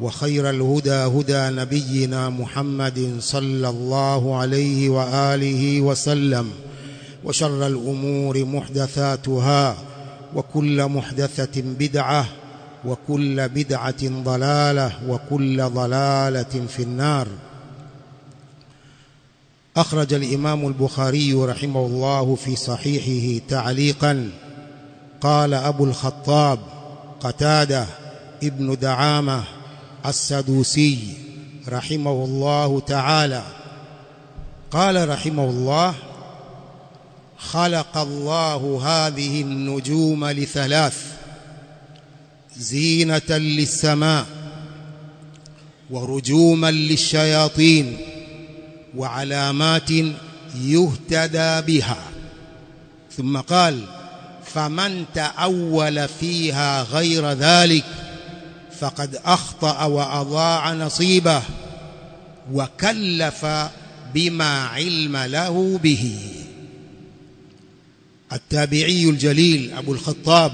وخير الهدى هدى نبينا محمد صلى الله عليه وآله وسلم وشر الأمور محدثاتها وكل محدثة بدعة وكل بدعة ضلالة وكل ضلالة في النار. أخرج الإمام البخاري رحمه الله في صحيحه تعليقا قال أبو الخطاب قتادة ابن دعامة السدوسي رحمه الله تعالى. قال رحمه الله خلق الله هذه النجوم لثلاث زينة للسماء ورجوما للشياطين وعلامات يهتدى بها. ثم قال فمن تأول فيها غير ذلك فقد أخطأ وأضاع نصيبه وكلف بما علم له به. التابعي الجليل أبو الخطاب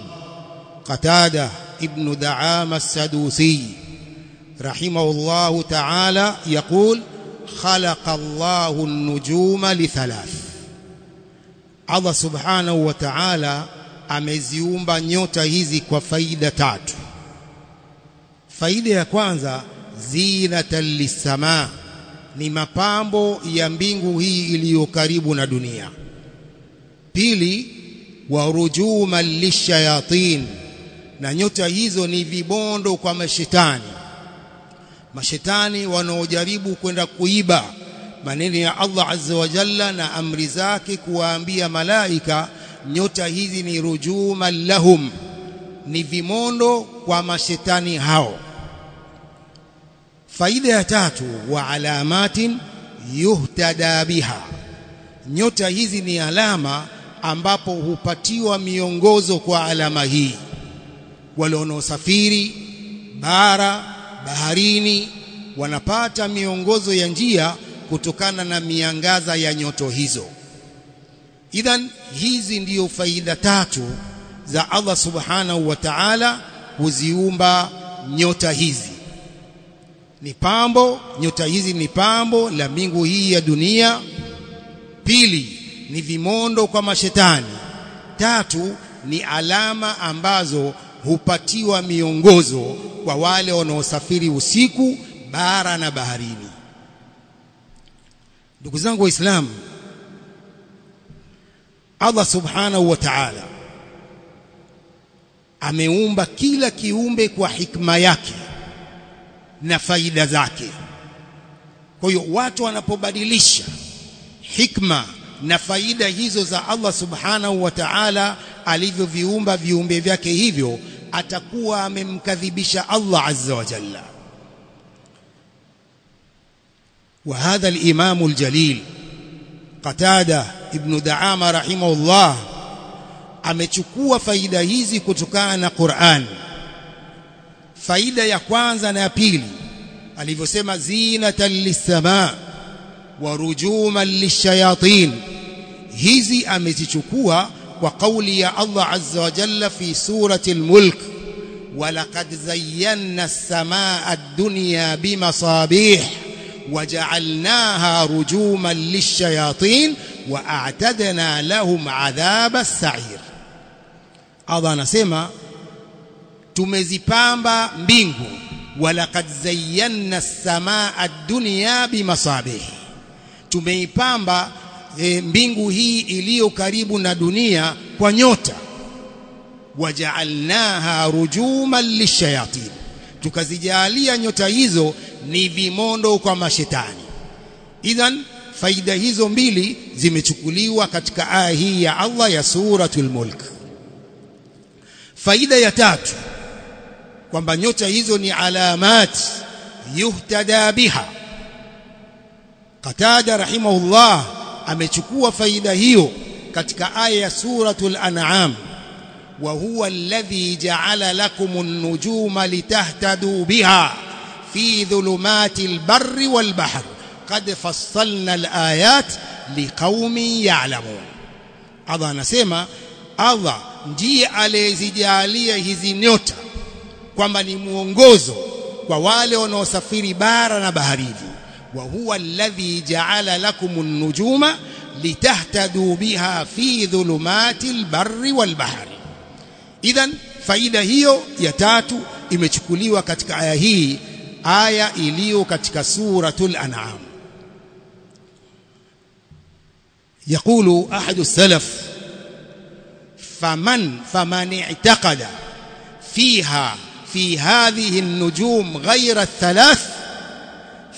قتادة ابن دعام السدوسي رحمه الله تعالى يقول خلق الله النجوم لثلاث. Allah subhanahu wa ta'ala ameziumba nyota hizi kwa faida tatu. Faida ya kwanza zinatan lisama ni mapambo ya mbingu hii iliyo karibu na dunia. Pili wa warujuman lishayatin na nyota hizo ni vibondo kwa mashetani. Mashetani wanaojaribu kwenda kuiba maneno ya Allah azza wa jalla na amri zake kuwaambia malaika nyota hizi ni rujuman lahum. Ni vimondo kwa mashetani hao faida ya tatu wa alamatin yuhtada biha. Nyota hizi ni alama ambapo hupatiwa miongozo kwa alama hii. Wale wanaosafiri bara baharini wanapata miongozo ya njia kutokana na miangaza ya nyoto hizo. Idhan hizi ndiyo faida tatu za Allah subhanahu wa ta'ala kuziumba nyota hizi ni pambo nyota hizi ni pambo la mbingu hii ya dunia. Pili ni vimondo kwa mashetani. Tatu ni alama ambazo hupatiwa miongozo kwa wale wanaosafiri usiku bara na baharini. Ndugu zangu waislamu Allah subhanahu wa ta'ala ameumba kila kiumbe kwa hikma yake na faida zake kwa hiyo watu wanapobadilisha hikma na faida hizo za Allah subhanahu wa ta'ala alivyoviumba viumbe vyake hivyo atakuwa amemkadhibisha Allah azza wa jalla وهذا الإمام الجليل قتادة ابن دعامة رحمه الله amechukua faida hizi kutokana na Qur'an faida ya kwanza na ya pili alivyosema zinatan lisamaa wa rujuman lishayatin hizi amezichukua kwa kauli ya Allah azza wa jalla fi surati al-mulk ولقد زينا السماء الدنيا بمصابيح وجعلناها رجوما للشياطين واعتدنا لهم عذاب السعير Allah anasema tumezipamba mbingu. Walaqad zayyana as-samaa ad-dunya bimasabih tumeipamba e, mbingu hii iliyo karibu na dunia kwa nyota. Waja'alnaha rujuman lishayatin tukazijalia nyota hizo ni vimondo kwa mashetani. Idhan faida hizo mbili zimechukuliwa katika aya hii ya Allah ya suratul mulk. Faida ya tatu kwamba nyota hizo ni alamat yuhtada biha. Qatada rahimahullah amechukua faida hiyo katika aya ya suratul an'am. Wa huwa alladhi ja'ala lakum an-nujuma litahtadu biha fi dhulumatil barri wal bahr qad fassalna al-ayat liqaumin ya'lamun. Allah anasema Allah ndiye aliyezijalia hizi nyota kwamba ni mwongozo kwa wale wanaosafiri bara na baharini wa huwa alladhi ja'ala lakum an-nujuma litahtadu biha fi dhulumatil barri wal bahri idhan faida hiyo ya tatu imechukuliwa katika aya hii aya iliyo katika suratul an'am يقول أحد السلف فمن فمن اعتقد فيها في هذه النجوم غير الثلاث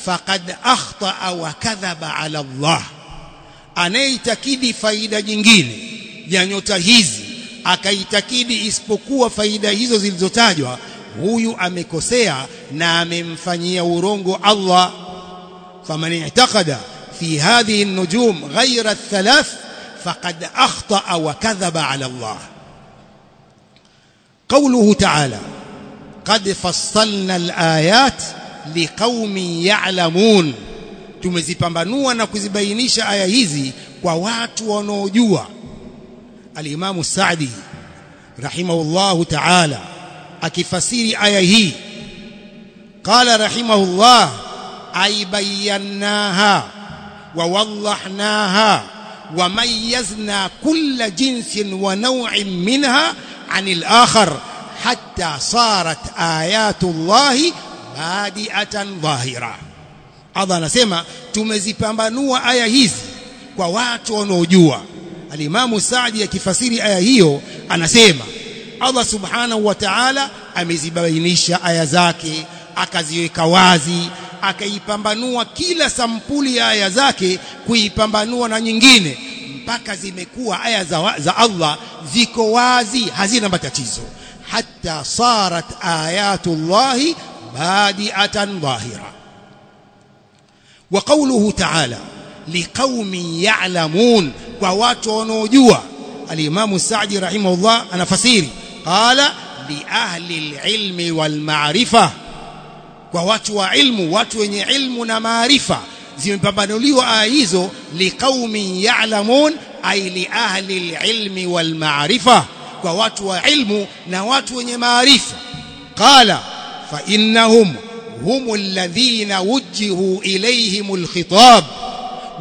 فقد أخطأ وكذب على الله. أنيتكيد فايدة جنجين يعني تهيز أكيتكيد إسبقوا فايدة هزو زلزتاج هو أمكسيا نام فني ورنغ الله. فمن اعتقد في هذه النجوم غير الثلاث فقد أخطأ وكذب على الله. قوله تعالى qad fassalna alayat liqaumin ya'lamun. Tumezipambanua na kuzibainisha aya hizi kwa watu wanaojua. Alimamu Saadi rahimahullahu ta'ala akifasiri aya hii. Qala rahimahullah ay bayyanaha wa wallahnaha wa mayyazna kulla jinsin wa naw'in minha 'anil akhar hatta sarat ayatullahi badi'atan dhahira Allah anasema tumezipambanua aya hizi kwa watu wanaojua. Alimamu Saadi akifasiri aya hiyo anasema Allah Subhanahu wa Ta'ala amezibainisha aya zake akaziweka wazi akaipambanua kila sampuli ya aya zake kuipambanua na nyingine mpaka zimekuwa aya za, za Allah ziko wazi hazina matatizo hatta sarat ayatullahi badi'atan dhahira wa qawluhu ta'ala liqaumin ya'lamun kwa watu wanaojua al-Imam Sa'di rahimahullah anafasiri qala li ahli al-ilmi wal ma'rifa kwa watu wa ilmu watu wenye ilmu na maarifa zimepambanuliwa aya hizo liqaumin ya'lamun ay li ahli al-ilmi wal ma'rifa kwa watu wa ilmu na watu wenye maarifa qala fa innahum هم الذين وجهوا إليهم الخطاب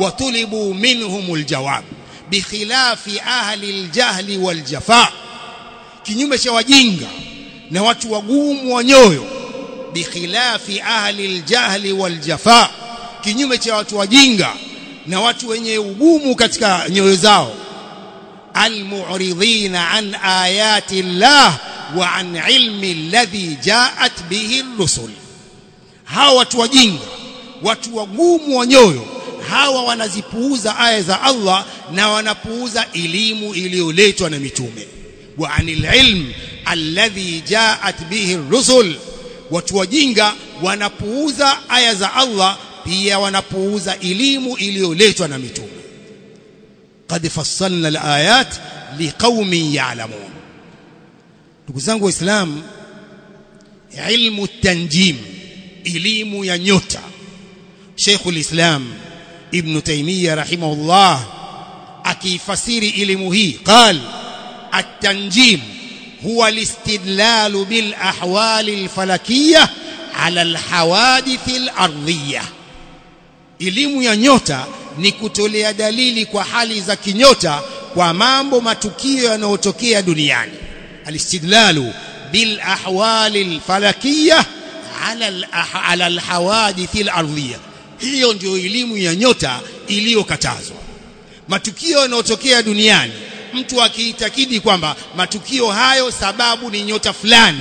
وطلبوا منهم الجواب بخلاف أهل الجهل والجفاء kinyume cha wajinga na watu wagumu wa nyoyo bikhilafi ahli aljahli waljafa kinyume cha watu wajinga na watu wenye ugumu katika nyoyo zao almu'ridhina an ayati llah wa an ilmi alladhi ja'at bihi ar-rusul hawa watu wajinga watu wagumu wa nyoyo hawa wanazipuuza aya za Allah na wanapuuza elimu iliyoletwa na mitume. Wa anil ilm alladhi jaat bihi rusul. Watu wajinga wanapuuza aya za Allah pia wanapuuza elimu iliyoletwa na mitume قد فصلنا الآيات لقوم يعلمون. تكوزانكو إسلام علم التنجيم إليم ينوت شيخ الإسلام ابن تيمية رحمه الله أكي فسيري إليمه قال التنجيم هو الاستدلال بالأحوال الفلكية على الحوادث الأرضية elimu ya nyota ni kutolea dalili kwa hali za kinyota kwa mambo matukio yanayotokea duniani. Alistidlalu bil ahwali alfalakiyah ala ala alhawadith alardhiyah hiyo ndio elimu ya nyota iliyokatazwa. Matukio yanayotokea duniani mtu akiitakidi kwamba matukio hayo sababu ni nyota fulani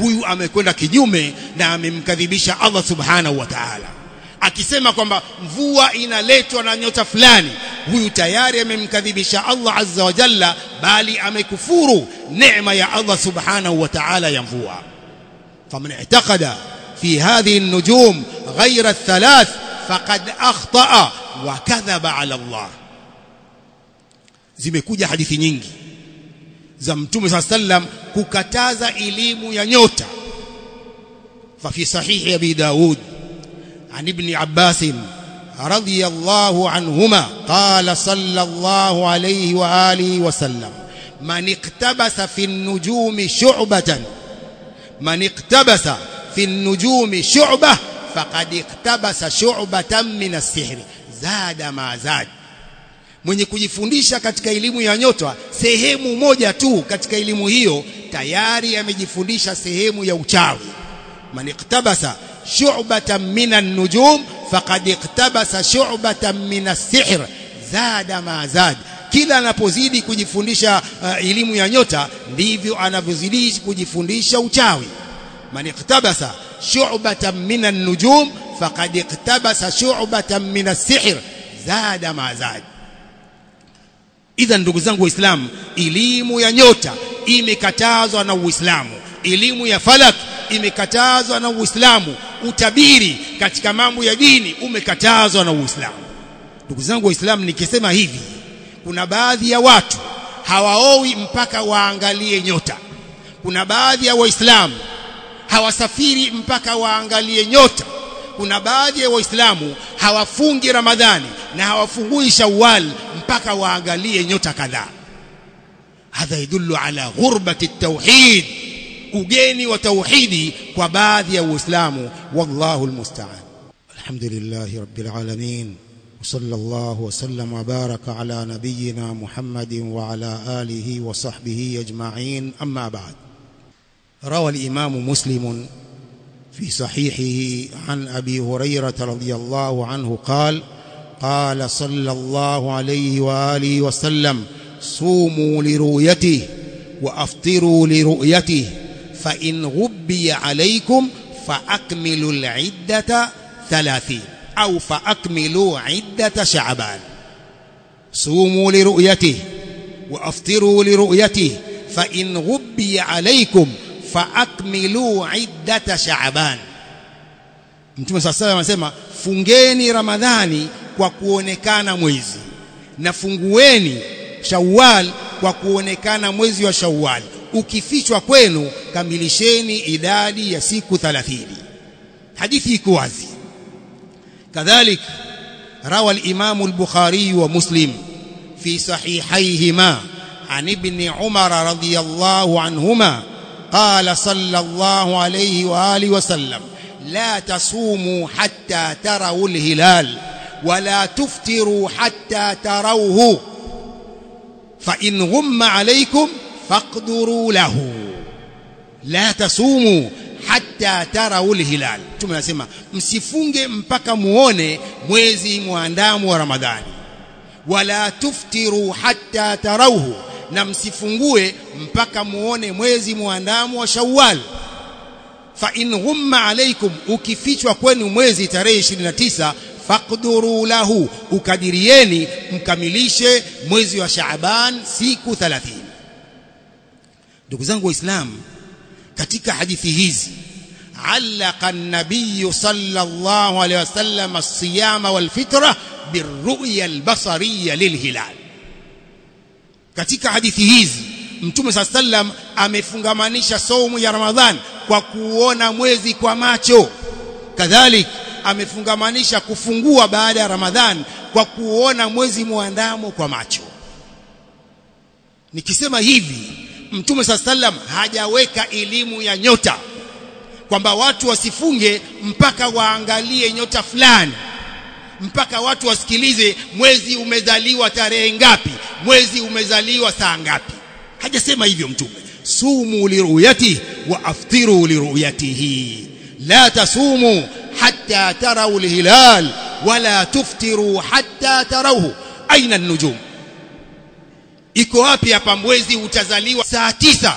huyu amekwenda kinyume na amemkadhibisha Allah subhanahu wa ta'ala akisema kwamba mvua inaletwa na nyota fulani huyu tayari amemkadhibisha Allah azza wa jalla bali amekufuru neema ya Allah subhanahu wa ta'ala ya mvua faman i'taqada fi hadhihi an-nujum ghayra ath-thalath faqad akhta'a wa kadhaba 'ala Allah zimekuja hadithi nyingi za mtume صلى الله kukataza elimu ya nyota fa fi sahih abi daud عن ابن عباس رضي الله عنهما قال صلى الله عليه وآله وسلم من اقتبس في النجوم شعبة من اقتبس في النجوم شعبة فقد اقتبس شعبة من السحر زاد ما زاد mwenye kujifundisha katika elimu ya nyota sehemu moja tu katika elimu hiyo tayari amejifundisha sehemu ya uchawi man iktabasa شعبة من النجوم فقد اقتبس شعبة من السحر زاد ما زاد kila anapozidi kujifundisha uh, elimu ya nyota ndivyo anavyozidi kujifundisha uchawi man iktabasa shu'batan min an-nujum faqad iktabasa shu'batan min as-sihr zada ma zad idhan ndugu zangu waislamu elimu ya nyota imekatazwa na uislamu elimu ya falak imekatazwa na uislamu utabiri katika mambo ya dini umekatazwa na Uislamu. Ndugu zangu Waislamu, nikisema hivi, kuna baadhi ya watu hawaowi mpaka waangalie nyota. Kuna baadhi ya Waislamu hawasafiri mpaka waangalie nyota. Kuna baadhi ya Waislamu hawafungi Ramadhani na hawafungui Shawwal mpaka waangalie nyota kadhaa. Hadha yadullu ala ghurbati at-tauhid ugeni wa tauhidi kwa baadhi ya Uislamu. Wallahu almusta'an. Alhamdulillahi rabbil alamin. وصلى الله وسلم وبارك على نبينا محمد وعلى آله وصحبه أجمعين أما بعد روى الإمام مسلم في صحيحه عن أبي هريرة رضي الله عنه قال قال صلى الله عليه وآله وسلم صوموا لرؤيته وأفطروا لرؤيته فإن غبي عليكم فأكملوا العدة ثلاثين. أو فأكملوا عدة شعبان. صوموا لرؤيته وأفطروا لرؤيته. فإن غبي عليكم فأكملوا عدة شعبان. Mtume صلى الله عليه وسلم fungeni Ramadhani kwa kuonekana mwezi na fungueni Shawwal kwa kuonekana mwezi wa Shawwal. Ukifichwa kwenu kamilisheni idadi ya siku 30 hadithi iko wazi kadhalik rawa al-imam al-bukhari wa muslim fi sahihayhima an ibn umar radiyallahu anhuma qala sallallahu alayhi wa alihi wa sallam la tasumu hatta tarawu al-hilal ولا تفطروا حتى تروه فإن غم عليكم faqduru lahu. La tasumu hatta tarau alhilal. Mtume anasema msifunge mpaka muone mwezi mwandamu wa ramadhani. Wala tuftiru hatta tarauhu na msifungue mpaka muone mwezi mwandamu wa shawwal. Fa in ghumma alaykum ukifichwa kwenu mwezi tarehe 29 faqduru lahu. Ukadirieni mkamilishe mwezi wa Shaaban siku 30 ndugu zangu waislamu katika hadithi hizi allaka an-nabiy sallallahu alayhi wasallam as-siyama wal-fitra birru'ya al-basariyya lilhilal. Katika hadithi hizi mtume sallam amefungamanisha saumu ya ramadhan kwa kuona mwezi kwa macho. Kadhalik amefungamanisha kufungua baada ya Ramadhan kwa kuona mwezi muandamo kwa macho. Nikisema hivi mtume saa sallam hajaweka elimu ya nyota. Kwamba watu wasifunge mpaka waangalie nyota fulani. Mpaka watu wasikilize mwezi umezaliwa tarehe ngapi? Mwezi umezaliwa saa ngapi? Hajasema hivyo mtume. Sumu liruyati wa aftiru liruyatihi. La tasumu hatta tarau lhilal wala tuftiru hatta tarauhu. aina an-nujum iko wapi hapa mwezi utazaliwa? Saa tisa.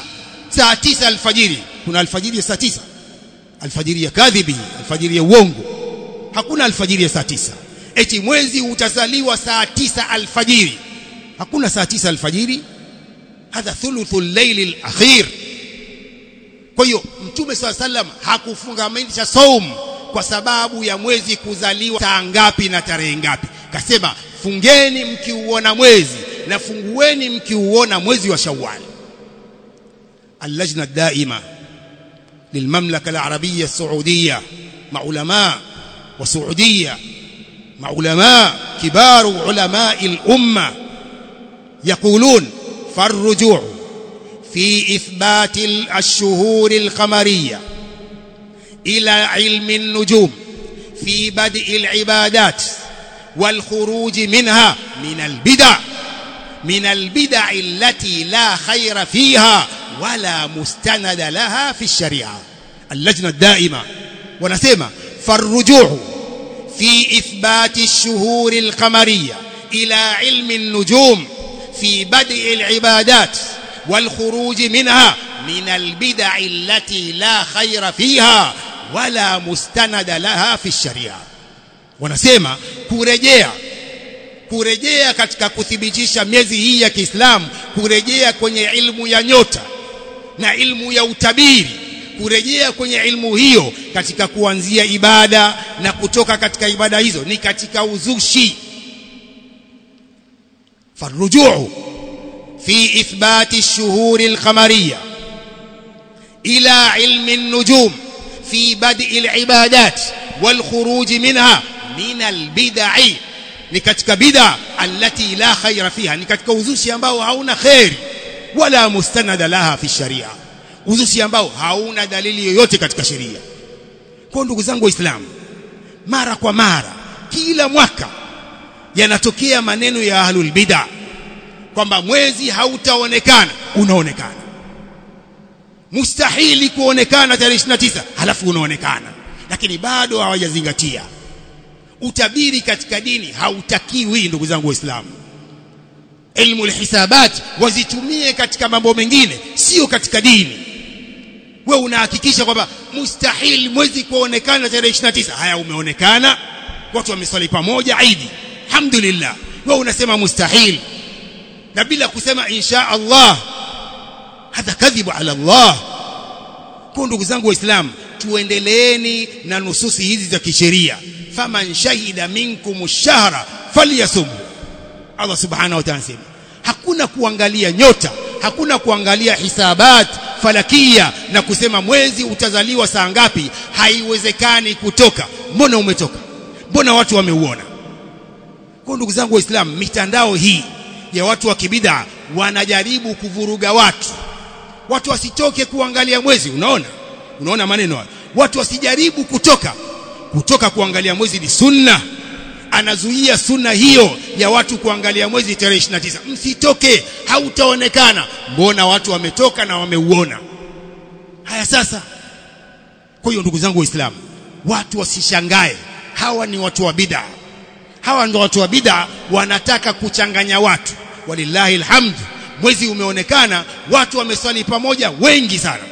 Saa tisa alfajiri. Kuna alfajiri ya saa tisa? Alfajiri ya kadhibi alfajiri ya uongo. Hakuna alfajiri ya saa tisa. Eti mwezi utazaliwa saa tisa alfajiri. Hakuna saa tisa alfajiri. Hadha thuluthu llaili alakhir. Kwa hiyo mtume swalla sallam hakufungamanisha saum kwa sababu ya mwezi kuzaliwa saa ngapi na tarehe ngapi. Kasema fungeni mkiuona mwezi na fungueni mkiuona mwezi wa Shawwal. اللجنه الدائمه للمملكه العربيه السعوديه مع علماء وسعوديه مع علماء كبار علماء الامه يقولون فالرجوع في اثبات الشهور القمريه إلى علم النجوم في بدء العبادات والخروج منها من البدع من البدع التي لا خير فيها ولا مستند لها في الشريعة. اللجنة الدائمة ونسمع فالرجوع في إثبات الشهور القمرية إلى علم النجوم في بدء العبادات والخروج منها من البدع التي لا خير فيها ولا مستند لها في الشريعة. wanasema kurejea kurejea katika kuthibitisha miezi hii ya Kiislamu, kurejea kwenye ilmu ya nyota na ilmu ya utabiri, kurejea kwenye ilmu hiyo katika kuanzia ibada na kutoka katika ibada hizo ni katika uzushi. Farrujuu fi ithbati lshuhuri alqamariya ila ilmi nujum fi bad'i alibadat walkhuruji minha min albidai ni katika bid'a allati la khaira fiha ni katika uzushi ambao hauna khairi wala mustanada laha fi sharia. Uzushi ambao hauna dalili yoyote katika sheria. Kwa ndugu zangu waislamu mara kwa mara kila mwaka yanatokea maneno ya ahlul bid'a kwamba mwezi hautaonekana unaonekana. Mustahili kuonekana tarehe 29 halafu unaonekana. Lakini bado hawajazingatia utabiri katika dini hautakiwi ndugu zangu waislamu. Ilmu alhisabat wazitumie katika mambo mengine sio katika dini. We unahakikisha kwamba mustahil mwezi kuonekana tarehe 29 haya umeonekana. Watu wamesali pamoja aidi alhamdulillah. We unasema mustahil. Na bila kusema insha Allah hadha kadhibu ala Allah. Kwa ndugu zangu waislamu tuendeleeni na nususi hizi za kisheria faman shahida minkum ash-shahra falyasum. Allah subhanahu wa ta'ala hakuna kuangalia nyota hakuna kuangalia hisabat falakia na kusema mwezi utazaliwa saa ngapi haiwezekani kutoka. Mbona umetoka? Mbona watu wameuona? Kwa ndugu zangu waislamu mitandao hii ya watu wa kibida wanajaribu kuvuruga watu. Watu wasitoke kuangalia mwezi unaona? Unaona maneno hayo? Watu wasijaribu kutoka kutoka kuangalia mwezi ni sunna. Anazuia sunna hiyo ya watu kuangalia mwezi tarehe 29 msitoke hautaonekana. Mbona watu wametoka na wameuona? Haya sasa. Kwa hiyo ndugu zangu waislamu watu wasishangae. Hawa ni watu wa bid'a. Hawa ndio watu wa bid'a wanataka kuchanganya watu. Walillahi alhamd mwezi umeonekana watu wameswali pamoja wengi sana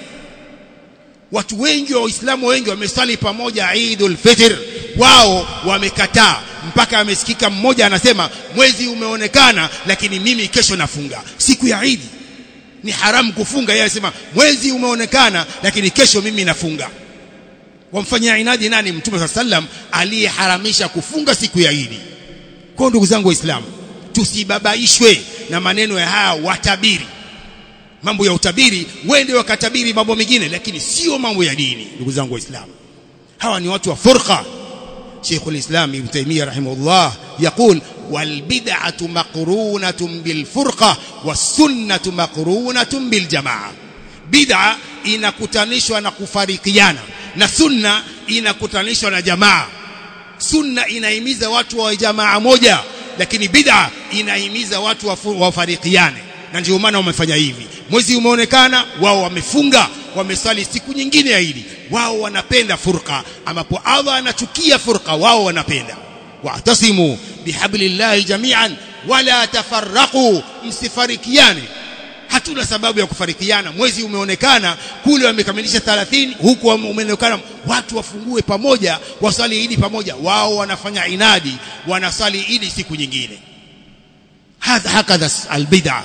watu wengi wa waislamu wengi wamesali pamoja Eidul Fitr. Wao wamekataa. Mpaka amesikika mmoja anasema mwezi umeonekana lakini mimi kesho nafunga. Siku ya Eid. Ni haramu kufunga. Yeye anasema mwezi umeonekana lakini kesho mimi nafunga. Wamfanyia inadi nani? Mtume sallam aliyeharamisha kufunga siku ya Eid. Kwa ndugu zangu waislamu tusibabaishwe na maneno ya haya watabiri mambo ya utabiri wende wakatabiri mambo mengine lakini sio mambo ya dini ndugu zangu waislamu hawa ni watu wa furqa شيخ الإسلام ابن تيمية رحمه الله يقول والبدعة مقرونة بالفرقة والسنة مقرونة بالجماعة بدعة inakutanishwa na kufarikiana na sunna inakutanishwa na jamaa sunna inahimiza watu wa jamaa moja lakini bid'a inahimiza watu wafarikiane na ndio maana wamefanya hivi. Mwezi umeonekana wao wamefunga wamesali siku nyingine ya Idi wao wanapenda furqa. Ambapo Allah anachukia furqa wao wanapenda. Wa'tasimu bihablillahi jami'an wala tafarraqu msifarikiane. Hatuna sababu ya kufarikiana. Mwezi umeonekana kule wamekamilisha 30 huku umeonekana watu wafungue pamoja wasali idi pamoja. Wao wanafanya inadi wanasali idi siku nyingine. Hadha hakadha albid'a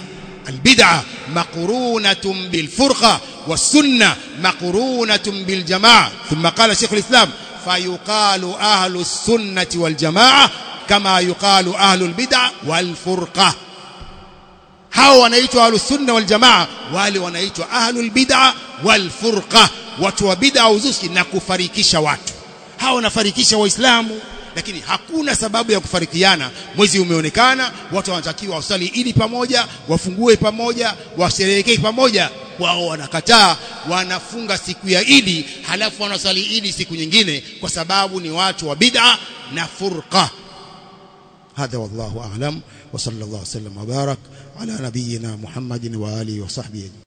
البدعة مقرونة بالفرقة والسنة مقرونة بالجماعة. ثم قال شيخ الإسلام فيقال أهل السنة والجماعة كما يقال أهل البدع والفرقة. هاو ونأيت أهل السنة والجماعة والي ونأيت أهل البدعة والفرقة. وتوبدع وزوسك نكفريكش وات هاو نفريكش وإسلامه lakini hakuna sababu ya kufarikiana mwezi umeonekana watu wanatakiwa wasali ili pamoja wafungue pamoja washerehekee pamoja wao wanakataa wanafunga siku ya Idi halafu wanasali Idi siku nyingine kwa sababu ni watu wa bid'a na furqa هذا والله أعلم وصلى الله وسلم وبارك على نبينا محمد وآله وصحبه